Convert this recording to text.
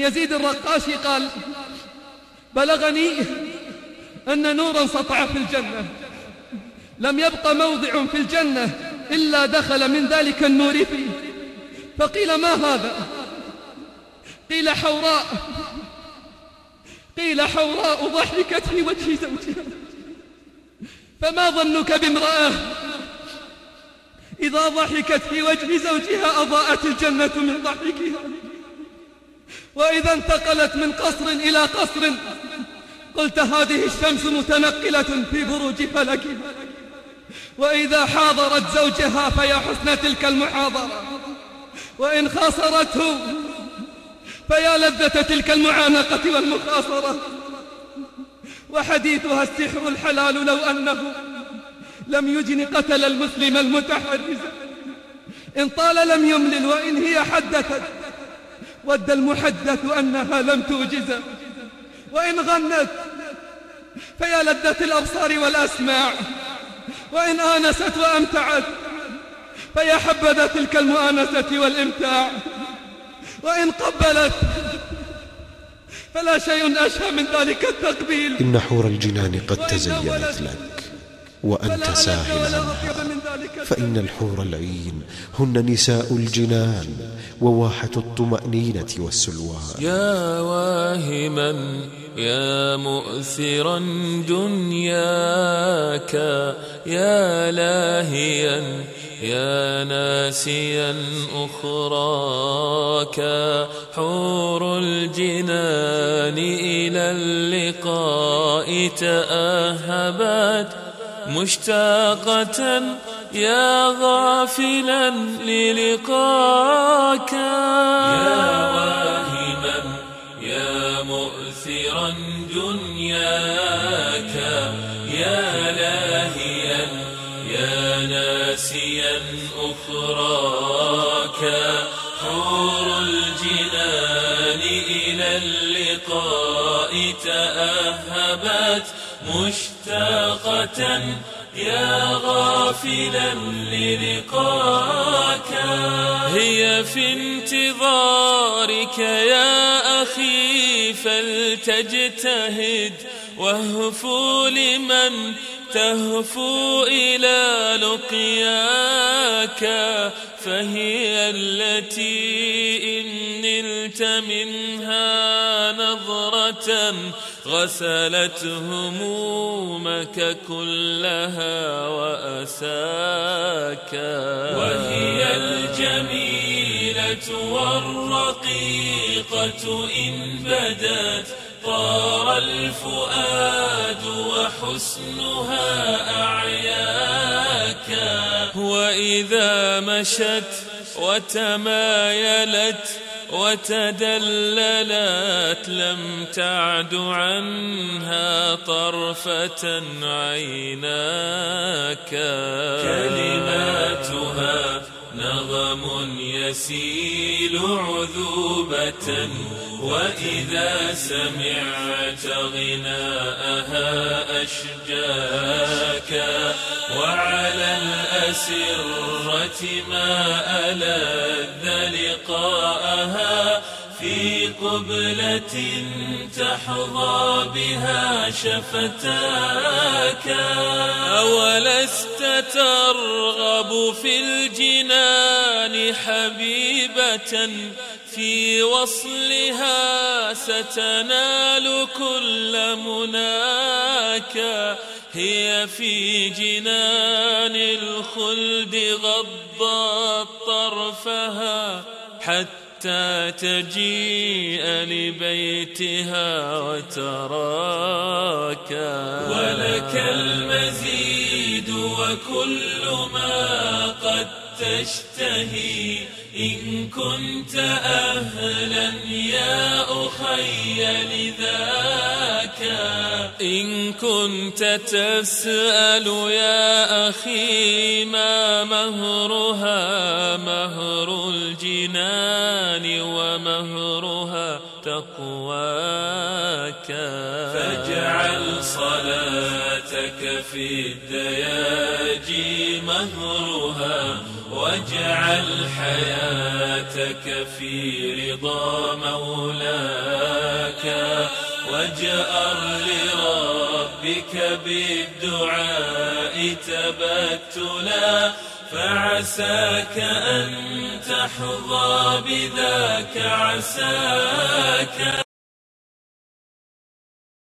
عن يزيد الرقاشي قال بلغني أن نورا سطع في الجنة لم يبق موضع في الجنة إلا دخل من ذلك النور فيه. فقيل ما هذا؟ قيل حوراء. قيل حوراء ضحكت في وجه زوجها. فما ظنك بامرأة؟ إذا ضحكت في وجه زوجها أضاءت الجنة من ضحكها. وإذا انتقلت من قصر إلى قصر. قلت هذه الشمس متنقلة في بروج فلكها وإذا حاضرت زوجها فيا حسن تلك المحاضرة. وإن خاصرته فيا لذة تلك المعانقة والمخاصرة. وحديثها السحر الحلال لو أنه لم يجن قتل المسلم المتحرز. إن طال لم يملل وإن هي حدثت. ود المحدث أنها لم توجز وإن غنت فيا لذة الأبصار والأسماع. وإن آنست وأمتعت فيا حبذا تلك المؤانسة والإمتاع. وإن قبلت فلا شيء أشهى من ذلك التقبيل. إن حور الجنان قد تزينت لك. وأنت ساهل عنها فإن الحور العين هن نساء الجنان وواحة الطمأنينة والسلوان. يا واهما يا مؤثرا دنياك يا لاهيا يا ناسيا أخراك. حور الجنان إلى اللقاء تأهبت. مشتاقة يا غافلا للقاك. يا واهما يا مؤثرا دنياك. ناسيا أخراك. حور الجنان إلى اللقاء تأهبت مشتاقة. يا غافلا للقاك. هي في انتظارك يا أخي فلتجتهد واهفو لمن تهفو إلى لقياك فهي التي إن نلت منها نظرة غسلت همومك كلها وأساك. وهي الجميلة والرقيقة إن بدت طار الفؤاد وحسنها أعياك. وإذا مشت وتمايلت وتدللت لم تعد عنها طرفة عيناك. كلماتها نغم يسيل عذوبة وإذا سمعت غناءها أشجاك. وعلى الأسرة ما ألذ لقاءها في قبلة تحظى بها شفتاك. أولست ترغب في الجنان حبيبة في وصلها ستنال كل مناك. هي في جنان الخلد غضت طرفها حتى تجيء لبيتها وتراك. ولك المزيد وكل ما قد تشتهي. إن كنت أهلا يا أخي لذاك. إن كنت تسأل يا أخي ما مهرها فاجعل صلاتك في الدياجي مهرها واجعل حياتك في رضا مولاك فاجأر لربك بالدعاء تبتلا فعساك أن تحظى بذاك عساك